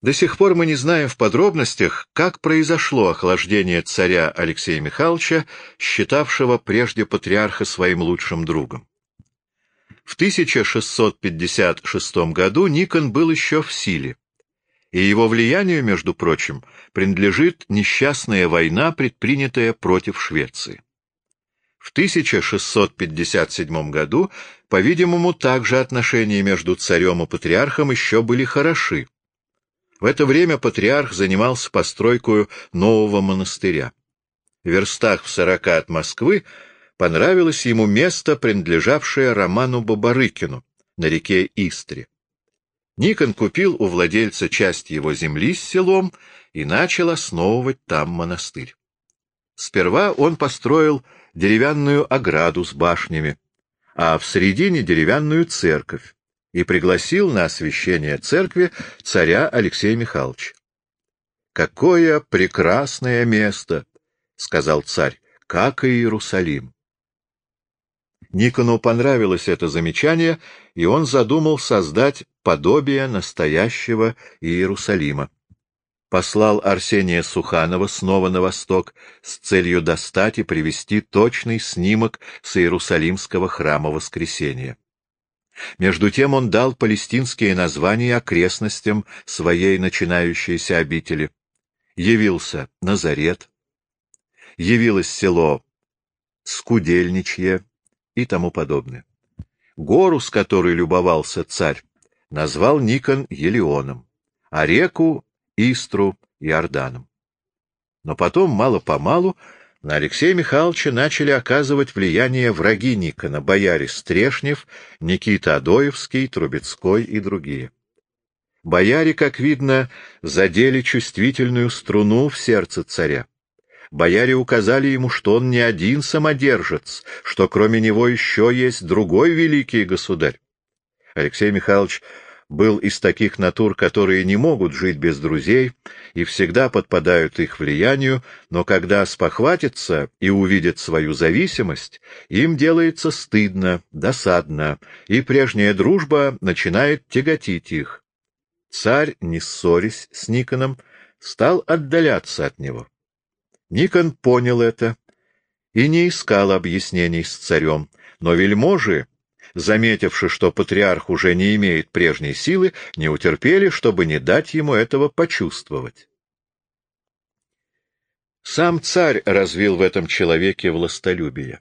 До сих пор мы не знаем в подробностях, как произошло охлаждение царя Алексея Михайловича, считавшего прежде патриарха своим лучшим другом. В 1656 году Никон был еще в силе, и его влиянию, между прочим, принадлежит несчастная война, предпринятая против Швеции. В 1657 году, по-видимому, также отношения между царем и патриархом еще были хороши. В это время патриарх занимался постройкой нового монастыря. В верстах в сорока от Москвы понравилось ему место, принадлежавшее Роману Бабарыкину на реке Истре. Никон купил у владельца часть его земли с селом и начал основывать там монастырь. Сперва он построил деревянную ограду с башнями, а в середине деревянную церковь и пригласил на освящение церкви царя Алексея Михайловича. «Какое прекрасное место!» — сказал царь, — «как и Иерусалим». Никону понравилось это замечание, и он задумал создать подобие настоящего Иерусалима. Послал Арсения Суханова снова на восток с целью достать и привести точный снимок с Иерусалимского храма Воскресения. Между тем он дал палестинские названия окрестностям своей начинающейся обители. Явился Назарет, явилось село Скудельничье, и тому подобное. Гору, с которой любовался царь, назвал Никон Елеоном, а реку — Истру Иорданом. Но потом, мало-помалу, на Алексея Михайловича начали оказывать влияние враги Никона, бояре Стрешнев, Никита Адоевский, Трубецкой и другие. Бояре, как видно, задели чувствительную струну в сердце царя бояре указали ему, что он не один самодержец, что кроме него еще есть другой великий государь. Алексей Михайлович был из таких натур, которые не могут жить без друзей и всегда подпадают их влиянию, но когда спохватится и увидит свою зависимость, им делается стыдно, досадно, и прежняя дружба начинает тяготить их. Царь, не ссорясь с Никоном, стал отдаляться от него. Никон понял это и не искал объяснений с царем, но вельможи, заметивши, что патриарх уже не имеет прежней силы, не утерпели, чтобы не дать ему этого почувствовать. Сам царь развил в этом человеке властолюбие.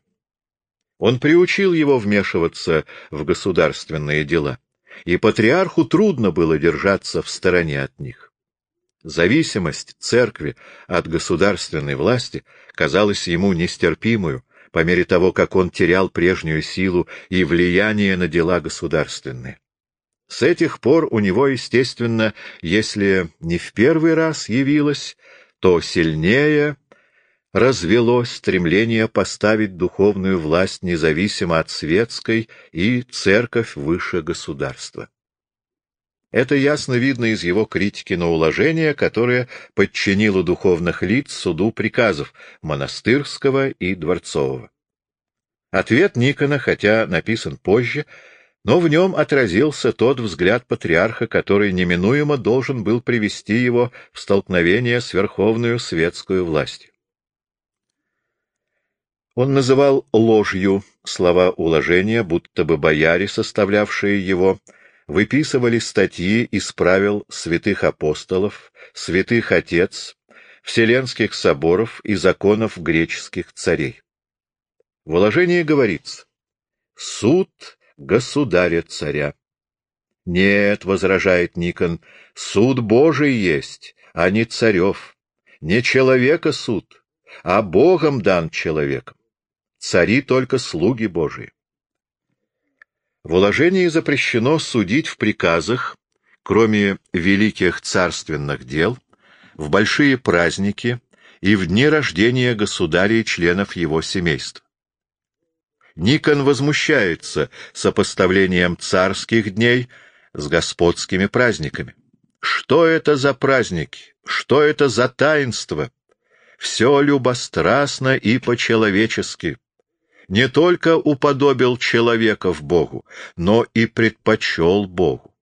Он приучил его вмешиваться в государственные дела, и патриарху трудно было держаться в стороне от них. Зависимость церкви от государственной власти казалась ему нестерпимую по мере того, как он терял прежнюю силу и влияние на дела государственные. С этих пор у него, естественно, если не в первый раз явилось, то сильнее развелось стремление поставить духовную власть независимо от светской и церковь выше государства. Это ясно видно из его критики на уложение, которое подчинило духовных лиц суду приказов монастырского и дворцового. Ответ Никона, хотя написан позже, но в нем отразился тот взгляд патриарха, который неминуемо должен был привести его в столкновение с верховную светскую властью. Он называл ложью слова уложения, будто бы бояре, составлявшие его, выписывали статьи из правил святых апостолов, святых отец, вселенских соборов и законов греческих царей. В уложении говорится «Суд государя-царя». «Нет», — возражает Никон, — «суд Божий есть, а не царев. Не человека суд, а Богом дан человеком. Цари только слуги Божии». В уложении запрещено судить в приказах, кроме великих царственных дел, в большие праздники и в дни рождения государя и членов его семейства. Никон возмущается сопоставлением царских дней с господскими праздниками. Что это за праздники? Что это за таинство? Все любострастно и по-человечески не только уподобил человека Богу, но и предпочел Богу.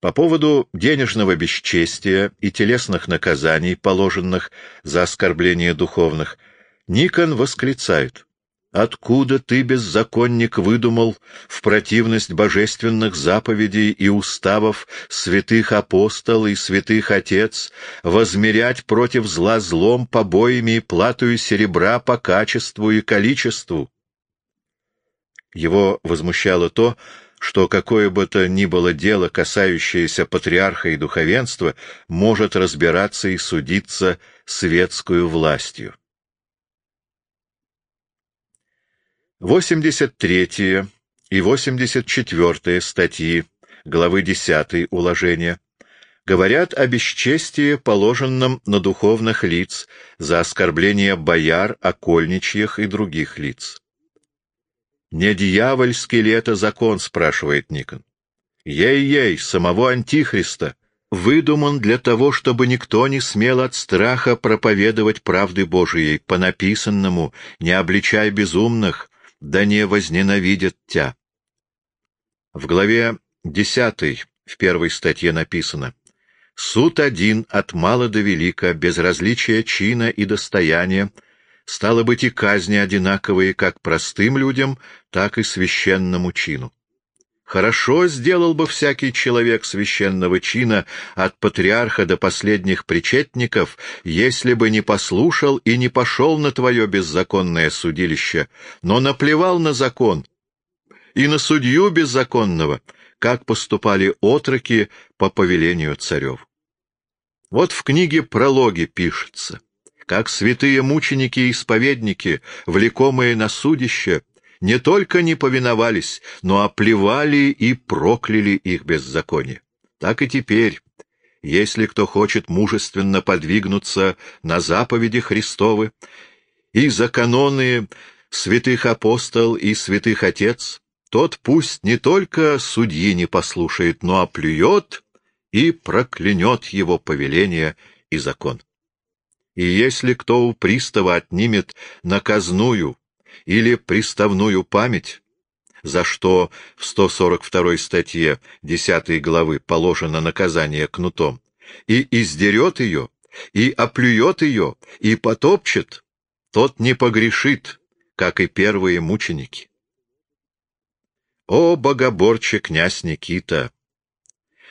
По поводу денежного бесчестия и телесных наказаний, положенных за оскорбление духовных, Никон восклицает Откуда ты, беззаконник, выдумал в противность божественных заповедей и уставов святых апостол и святых отец возмерять против зла злом побоями и платую серебра по качеству и количеству? Его возмущало то, что какое бы то ни было дело, касающееся патриарха и духовенства, может разбираться и судиться светскую властью. 83 и 84 статьи главы 10 уложения говорят о бесчестии, положенном на духовных лиц за оскорбление бояр, окольничьих и других лиц. «Не дьявольский ли это закон?» — спрашивает Никон. «Ей-ей, самого Антихриста, выдуман для того, чтобы никто не смел от страха проповедовать правды Божией, по написанному, не обличай безумных, да не возненавидят тя. В главе десятой в первой статье написано «Суд один от мала до велика, без различия чина и достояния, стало быть и казни одинаковые как простым людям, так и священному чину. Хорошо сделал бы всякий человек священного чина от патриарха до последних причетников, если бы не послушал и не пошел на твое беззаконное судилище, но наплевал на закон и на судью беззаконного, как поступали отроки по повелению царев. Вот в книге «Прологи» пишется, как святые мученики и исповедники, влекомые на судище, не только не повиновались, но оплевали и прокляли их беззаконие. Так и теперь, если кто хочет мужественно подвигнуться на заповеди Христовы и за каноны святых апостол и святых отец, тот пусть не только судьи не послушает, но оплюет и проклянет его повеление и закон. И если кто у пристава отнимет наказную или приставную память, за что в 142 статье 10 главы положено наказание кнутом, и издерет ее, и оплюет ее, и потопчет, тот не погрешит, как и первые мученики. О, богоборче князь Никита!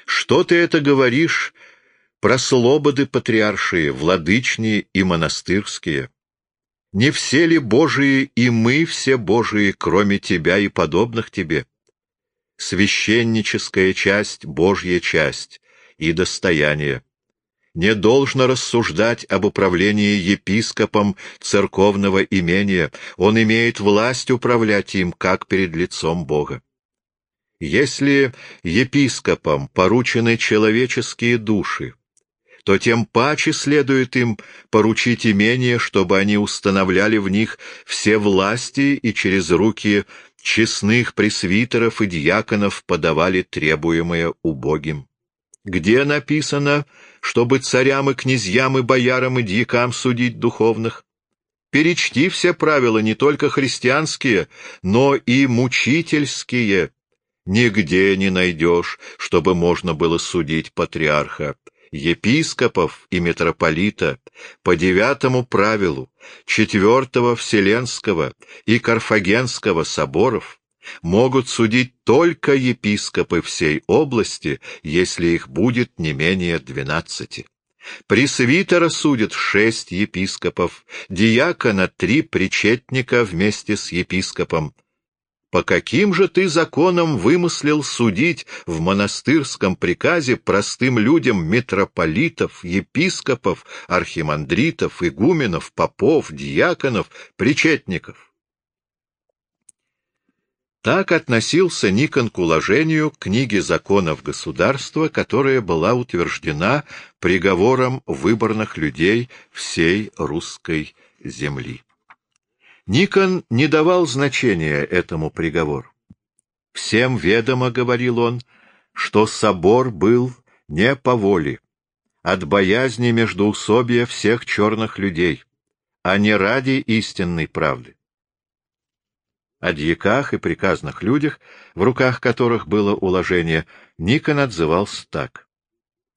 Что ты это говоришь про слободы патриаршие, владычные и монастырские? Не все ли Божии и мы все Божии, кроме тебя и подобных тебе? Священническая часть — Божья часть и достояние. Не должно рассуждать об управлении епископом церковного имения, он имеет власть управлять им, как перед лицом Бога. Если епископам поручены человеческие души, то тем паче следует им поручить имение, чтобы они установляли в них все власти и через руки честных пресвитеров и дьяконов подавали требуемое убогим. Где написано, чтобы царям и князьям и боярам и дьякам судить духовных? Перечти все правила, не только христианские, но и мучительские. Нигде не найдешь, чтобы можно было судить патриарха епископов и митрополита по девятому правилу четвертого Вселенского и Карфагенского соборов могут судить только епископы всей области, если их будет не менее двенадцати. Пресвитера судят шесть епископов, диакона три причетника вместе с епископом, по каким же ты законам вымыслил судить в монастырском приказе простым людям митрополитов, епископов, архимандритов, игуменов, попов, диаконов, причетников? Так относился Никон к уложению книги законов государства, которая была утверждена приговором выборных людей всей русской земли. Никон не давал значения этому приговору. Всем ведомо, — говорил он, — что собор был не по воле, от боязни междоусобия всех черных людей, а не ради истинной правды. О дьяках и приказных людях, в руках которых было уложение, Никон отзывался так.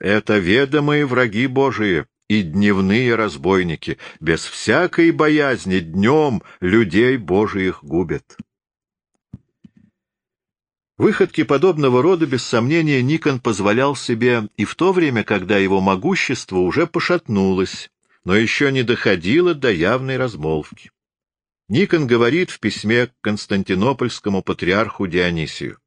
«Это ведомые враги Божии и дневные разбойники, без всякой боязни днем людей Божиих губят». Выходки подобного рода, без сомнения, Никон позволял себе и в то время, когда его могущество уже пошатнулось, но еще не доходило до явной размолвки. Никон говорит в письме к константинопольскому патриарху Дионисию.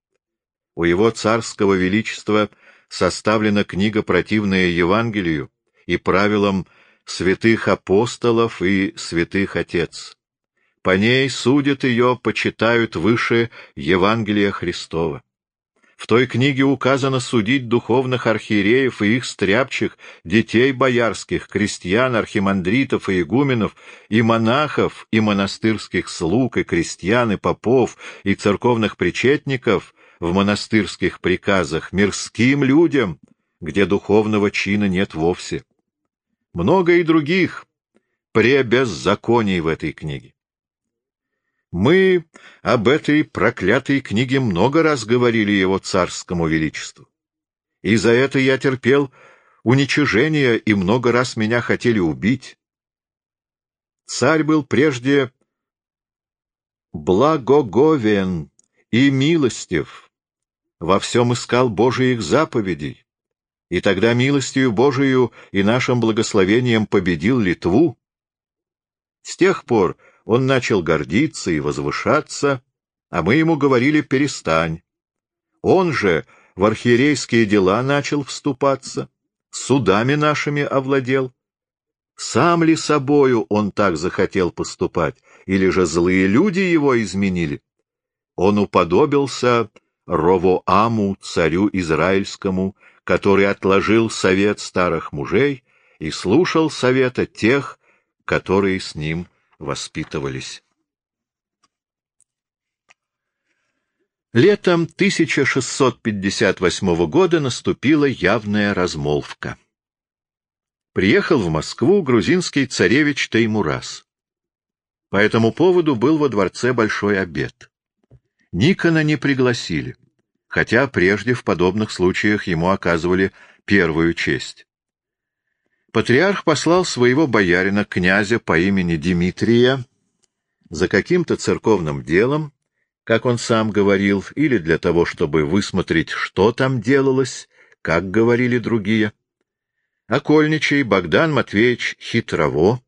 У его царского величества составлена книга, противная Евангелию и правилам святых апостолов и святых отец. По ней судят ее, почитают выше Евангелия Христова. В той книге указано судить духовных архиереев и их стряпчих, детей боярских, крестьян, архимандритов и игуменов, и монахов, и монастырских слуг, и крестьян, и попов, и церковных причетников в монастырских приказах мирским людям, где духовного чина нет вовсе. Много и других пребеззаконий в этой книге. Мы об этой проклятой книге много раз говорили его царскому величеству. И за это я терпел уничижение, и много раз меня хотели убить. Царь был прежде благоговен и милостив, во всем искал Божиих заповедей, и тогда милостью Божию и нашим благословением победил Литву. С тех пор он начал гордиться и возвышаться, а мы ему говорили «перестань». Он же в архиерейские дела начал вступаться, судами нашими овладел. Сам ли собою он так захотел поступать, или же злые люди его изменили? Он уподобился Ровоаму, царю израильскому, который отложил совет старых мужей и слушал совета тех, которые с ним воспитывались. Летом 1658 года наступила явная размолвка. Приехал в Москву грузинский царевич Теймурас. По этому поводу был во дворце большой обед. Никона не пригласили, хотя прежде в подобных случаях ему оказывали первую честь. Патриарх послал своего боярина, князя по имени Дмитрия, за каким-то церковным делом, как он сам говорил, или для того, чтобы высмотреть, что там делалось, как говорили другие. Окольничий Богдан Матвеевич Хитрово,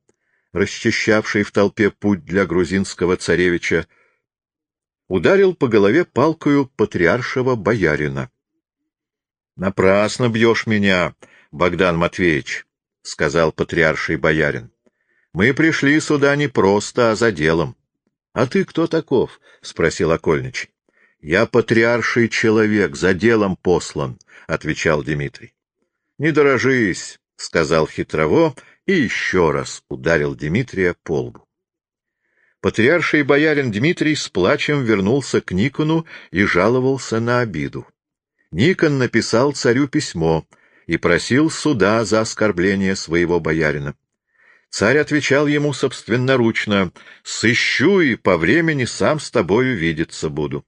расчищавший в толпе путь для грузинского царевича, ударил по голове палкою патриаршего боярина. — Напрасно бьешь меня, Богдан Матвеевич, — сказал патриарший боярин. — Мы пришли сюда не просто, а за делом. — А ты кто таков? — спросил окольничий. — Я патриарший человек, за делом послан, — отвечал Дмитрий. — Не дорожись, — сказал хитрово и еще раз ударил Дмитрия по лбу. Патриарший боярин Дмитрий с плачем вернулся к Никону и жаловался на обиду. Никон написал царю письмо — и просил суда за оскорбление своего боярина. Царь отвечал ему собственноручно, «Сыщу и по времени сам с тобою видеться буду».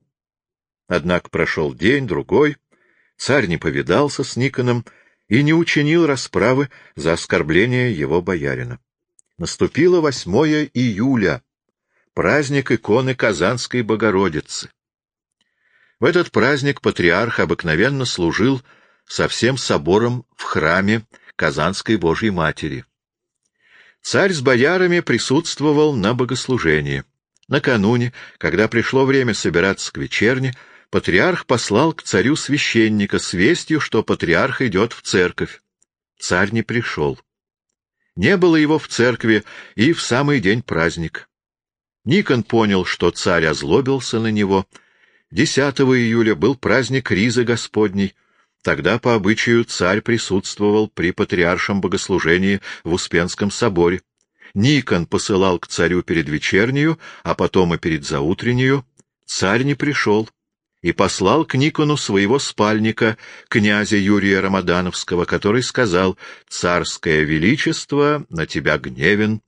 Однако прошел день, другой, царь не повидался с Никоном и не учинил расправы за оскорбление его боярина. Наступило 8 июля, праздник иконы Казанской Богородицы. В этот праздник патриарх обыкновенно служил со всем собором в храме Казанской Божьей Матери. Царь с боярами присутствовал на богослужении. Накануне, когда пришло время собираться к вечерне, патриарх послал к царю священника с вестью, что патриарх идет в церковь. Царь не пришел. Не было его в церкви и в самый день праздник. Никон понял, что царь озлобился на него. 10 июля был праздник Ризы Господней, Тогда, по обычаю, царь присутствовал при патриаршем богослужении в Успенском соборе. Никон посылал к царю перед вечернюю, а потом и перед заутреннюю. Царь не пришел и послал к Никону своего спальника, князя Юрия Рамадановского, который сказал «Царское величество на тебя гневен».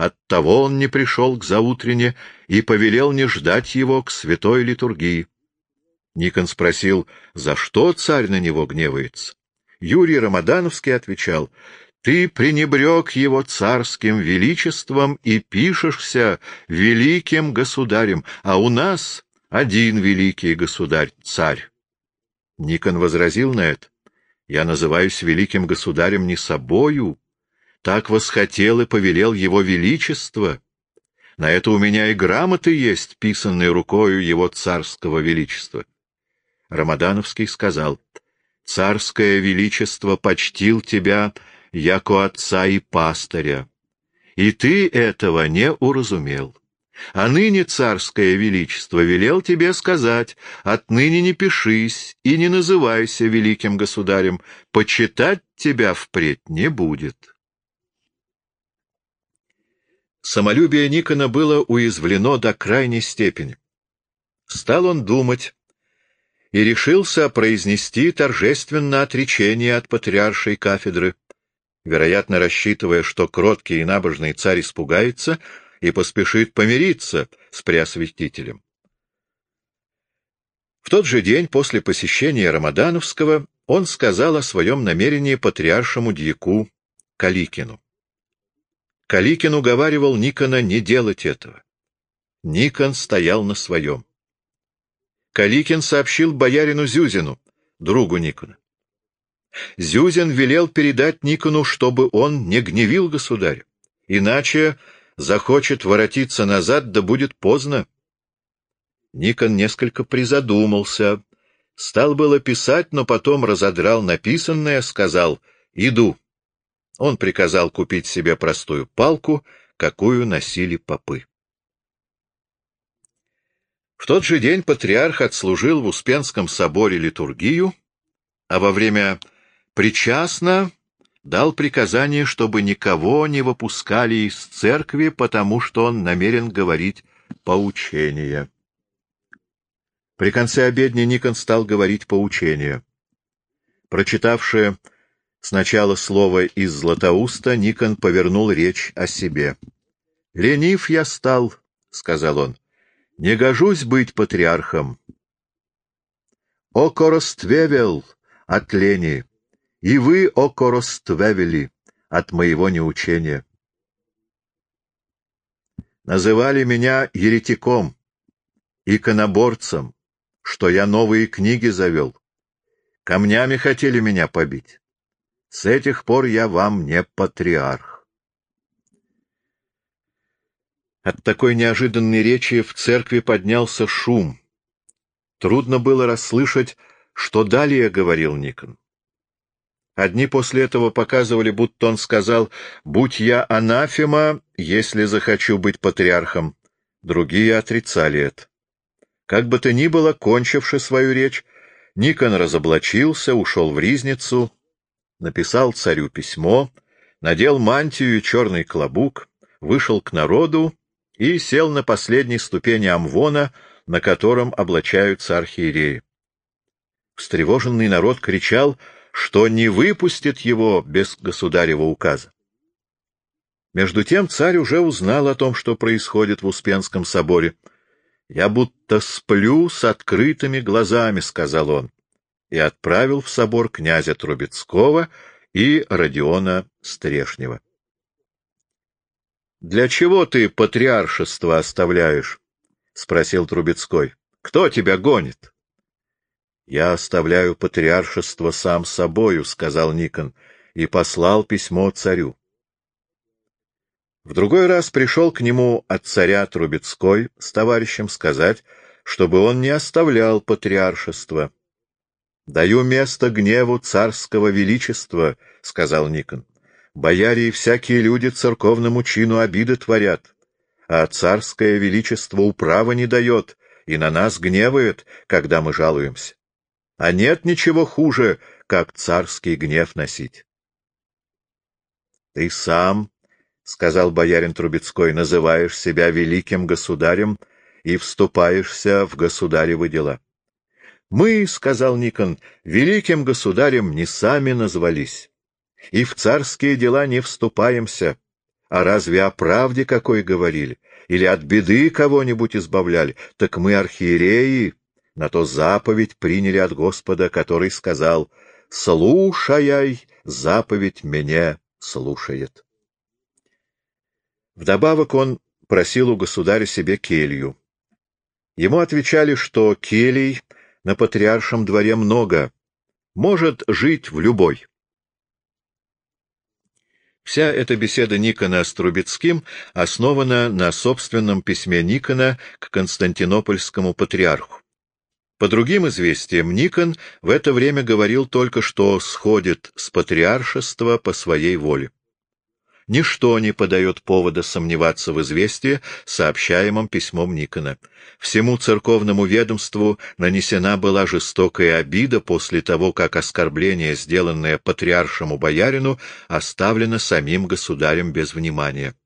Оттого он не пришел к заутрене и повелел не ждать его к святой литургии. Никон спросил, за что царь на него гневается. Юрий Рамадановский отвечал, «Ты пренебрег его царским величеством и пишешься великим государем, а у нас один великий государь — царь». Никон возразил на это, «Я называюсь великим государем не собою, так восхотел и повелел его величество. На это у меня и грамоты есть, писанные рукою его царского величества. Рамадановский сказал, «Царское величество почтил тебя, яко отца и пастыря, и ты этого не уразумел. А ныне царское величество велел тебе сказать, отныне не пишись и не называйся великим государем, почитать тебя впредь не будет». Самолюбие Никона было уязвлено до крайней степени. Стал он думать и решился произнести торжественно отречение от патриаршей кафедры, вероятно, рассчитывая, что кроткий и набожный царь испугается и поспешит помириться с преосвятителем. В тот же день после посещения Рамадановского он сказал о своем намерении патриаршему дьяку Каликину. Каликин уговаривал Никона не делать этого. Никон стоял на своем. Каликин сообщил боярину Зюзину, другу Никона. Зюзин велел передать Никону, чтобы он не гневил государя, иначе захочет воротиться назад, да будет поздно. Никон несколько призадумался, стал было писать, но потом разодрал написанное, сказал «Иду». Он приказал купить себе простую палку, какую носили попы. В тот же день патриарх отслужил в Успенском соборе литургию, а во время причастно дал приказание, чтобы никого не выпускали из церкви, потому что он намерен говорить поучение. При конце обедни Никон стал говорить поучение. Прочитавшие Сначала слово из Златоуста Никон повернул речь о себе. «Ленив я стал», — сказал он, — «не гожусь быть патриархом». «Окороствевел от лени, и вы окороствевели от моего неучения». Называли меня еретиком, иконоборцем, что я новые книги завел. Камнями хотели меня побить. С этих пор я вам не патриарх. От такой неожиданной речи в церкви поднялся шум. Трудно было расслышать, что далее говорил Никон. Одни после этого показывали, будто он сказал «Будь я анафема, если захочу быть патриархом». Другие отрицали это. Как бы то ни было, кончивши свою речь, Никон разоблачился, ушел в ризницу, написал царю письмо, надел мантию и черный клобук, вышел к народу и сел на последней ступени амвона, на котором облачаются архиереи. Встревоженный народ кричал, что не выпустит его без государева указа. Между тем царь уже узнал о том, что происходит в Успенском соборе. «Я будто сплю с открытыми глазами», — сказал он и отправил в собор князя Трубецкого и Родиона Стрешнева. — Для чего ты патриаршество оставляешь? — спросил Трубецкой. — Кто тебя гонит? — Я оставляю патриаршество сам собою, — сказал Никон, и послал письмо царю. В другой раз пришел к нему от царя Трубецкой с товарищем сказать, чтобы он не оставлял патриаршество. Даю место гневу царского величества, — сказал Никон. Бояре и всякие люди церковному чину обиды творят, а царское величество управа не дает и на нас гневает, когда мы жалуемся. А нет ничего хуже, как царский гнев носить. — Ты сам, — сказал боярин Трубецкой, — называешь себя великим государем и вступаешься в государевы дела. — мы, — сказал Никон, — великим государем не сами назвались, и в царские дела не вступаемся, А разве о правде какой говорили? Или от беды кого-нибудь избавляли? Так мы, архиереи, на то заповедь приняли от Господа, который сказал «Слушай, заповедь меня слушает». Вдобавок он просил у государя себе келью. Ему отвечали, что келий на патриаршем дворе много, может жить в любой. Вся эта беседа Никона с Трубецким основана на собственном письме Никона к константинопольскому патриарху. По другим известиям, Никон в это время говорил только, что сходит с патриаршества по своей воле. Ничто не подает повода сомневаться в известии, сообщаемом письмом Никона. Всему церковному ведомству нанесена была жестокая обида после того, как оскорбление, сделанное патриаршему боярину, оставлено самим государем без внимания.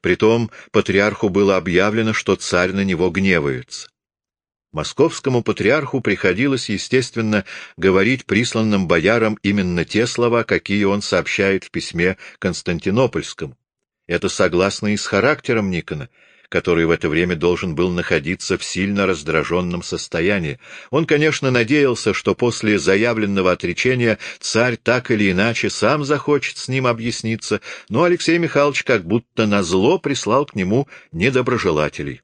Притом патриарху было объявлено, что царь на него гневается. Московскому патриарху приходилось, естественно, говорить присланным боярам именно те слова, какие он сообщает в письме Константинопольскому. Это согласно и с характером Никона, который в это время должен был находиться в сильно раздраженном состоянии. Он, конечно, надеялся, что после заявленного отречения царь так или иначе сам захочет с ним объясниться, но Алексей Михайлович как будто назло прислал к нему недоброжелателей.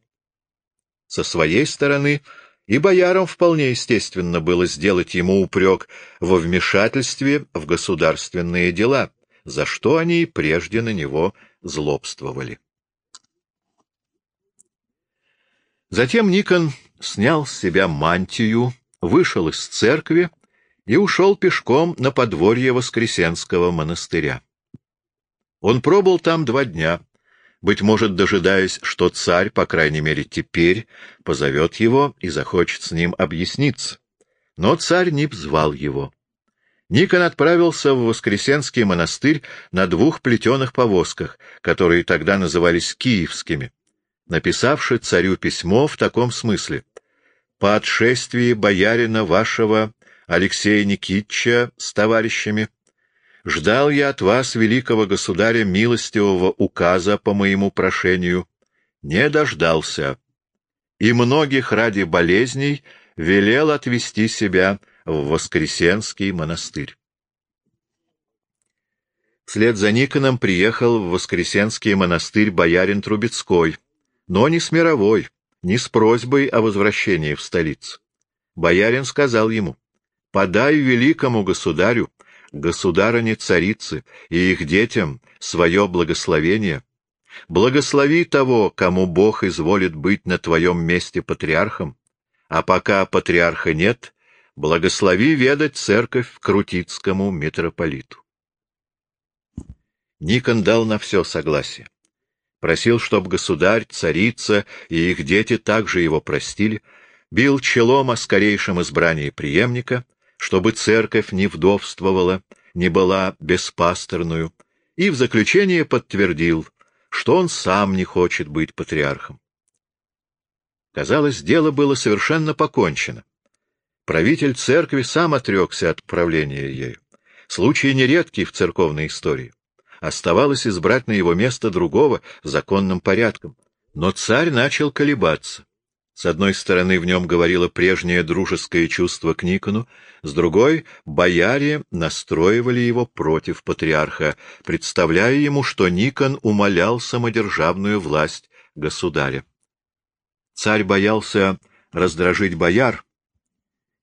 Со своей стороны и боярам вполне естественно было сделать ему упрек во вмешательстве в государственные дела, за что они прежде на него злобствовали. Затем Никон снял с себя мантию, вышел из церкви и ушел пешком на подворье Воскресенского монастыря. Он пробыл там два дня, быть может, дожидаясь, что царь, по крайней мере теперь, позовет его и захочет с ним объясниться. Но царь не звал его. Никон отправился в Воскресенский монастырь на двух плетеных повозках, которые тогда назывались киевскими, написавши царю письмо в таком смысле. «По отшествии боярина вашего Алексея Никитча с товарищами Ждал я от вас, великого государя, милостивого указа по моему прошению. Не дождался. И многих ради болезней велел отвести себя в Воскресенский монастырь. Вслед за Никоном приехал в Воскресенский монастырь боярин Трубецкой, но не с мировой, не с просьбой о возвращении в столицу. Боярин сказал ему, «Подай великому государю, государыне-царицы и их детям свое благословение. Благослови того, кому Бог изволит быть на твоем месте патриархом, а пока патриарха нет, благослови ведать церковь Крутицкому митрополиту. Никон дал на все согласие. Просил, чтоб государь, царица и их дети также его простили, бил челом о скорейшем избрании преемника — чтобы церковь не вдовствовала, не была беспасторную, и в заключение подтвердил, что он сам не хочет быть патриархом. Казалось, дело было совершенно покончено. Правитель церкви сам отрекся от правления ею. Случай нередкий в церковной истории. Оставалось избрать на его место другого законным порядком. Но царь начал колебаться. С одной стороны, в нем говорило прежнее дружеское чувство к Никону, с другой — бояре настроивали его против патриарха, представляя ему, что Никон умолял самодержавную власть государя. Царь боялся раздражить бояр,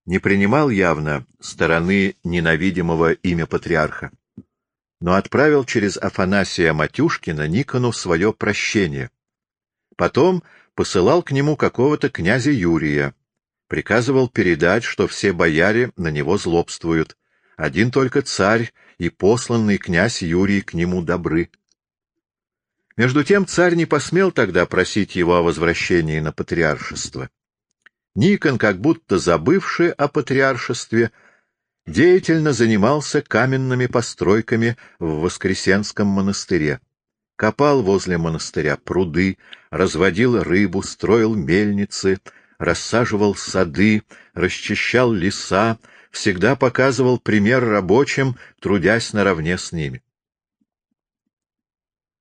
не принимал явно стороны ненавидимого имя патриарха, но отправил через Афанасия Матюшкина Никону свое прощение. Потом посылал к нему какого-то князя Юрия, приказывал передать, что все бояре на него злобствуют, один только царь и посланный князь Юрий к нему добры. Между тем царь не посмел тогда просить его о возвращении на патриаршество. Никон, как будто забывший о патриаршестве, деятельно занимался каменными постройками в Воскресенском монастыре копал возле монастыря пруды, разводил рыбу, строил мельницы, рассаживал сады, расчищал леса, всегда показывал пример рабочим, трудясь наравне с ними.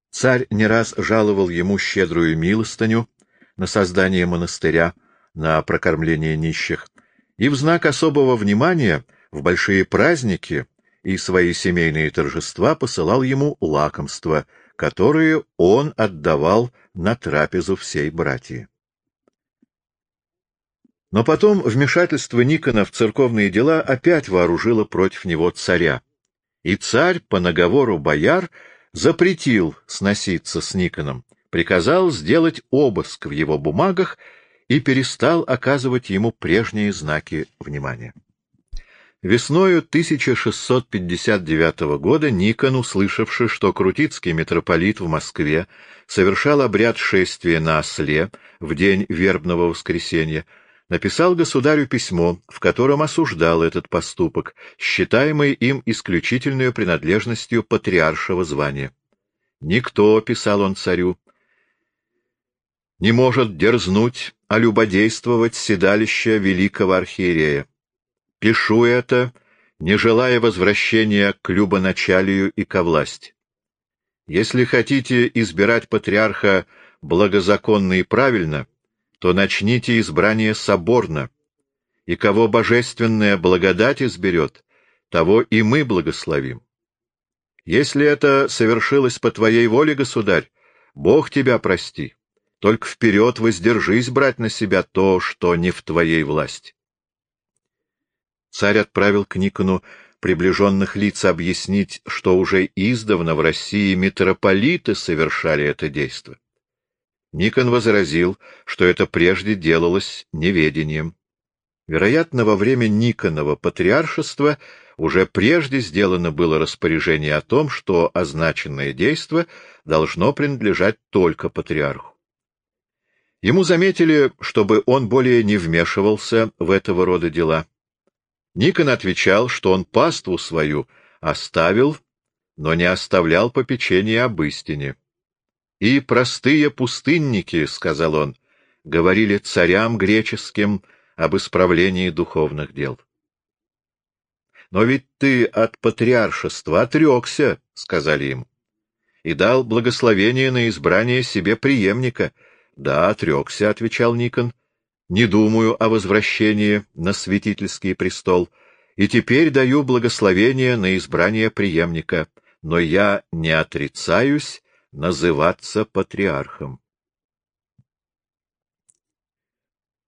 Царь не раз жаловал ему щедрую милостыню на создание монастыря, на прокормление нищих, и в знак особого внимания в большие праздники и свои семейные торжества посылал ему лакомства, которые он отдавал на трапезу всей братьи. Но потом вмешательство Никона в церковные дела опять вооружило против него царя, и царь по наговору бояр запретил сноситься с Никоном, приказал сделать обыск в его бумагах и перестал оказывать ему прежние знаки внимания. Весною 1659 года Никон, услышавший, что крутицкий митрополит в Москве совершал обряд шествия на осле в день вербного воскресенья, написал государю письмо, в котором осуждал этот поступок, считаемый им исключительной принадлежностью патриаршего звания. «Никто», — писал он царю, — «не может дерзнуть, а любодействовать седалище великого архиерея. Пишу это, не желая возвращения к любоначалию и ко власти. Если хотите избирать патриарха благозаконно и правильно — то начните избрание соборно, и кого божественная благодать изберет, того и мы благословим. Если это совершилось по твоей воле, государь, Бог тебя прости. Только вперед воздержись брать на себя то, что не в твоей власти. Царь отправил к Никону приближенных лиц объяснить, что уже издавна в России митрополиты совершали это действие. Никон возразил, что это прежде делалось неведением. Вероятно, во время Никонова патриаршества уже прежде сделано было распоряжение о том, что означенное действо должно принадлежать только патриарху. Ему заметили, чтобы он более не вмешивался в этого рода дела. Никон отвечал, что он паству свою оставил, но не оставлял попечения об истине. И простые пустынники, — сказал он, — говорили царям греческим об исправлении духовных дел. Но ведь ты от патриаршества отрекся, — сказали им, — и дал благословение на избрание себе преемника. Да, отрекся, — отвечал Никон, — не думаю о возвращении на святительский престол, и теперь даю благословение на избрание преемника, но я не отрицаюсь называться патриархом.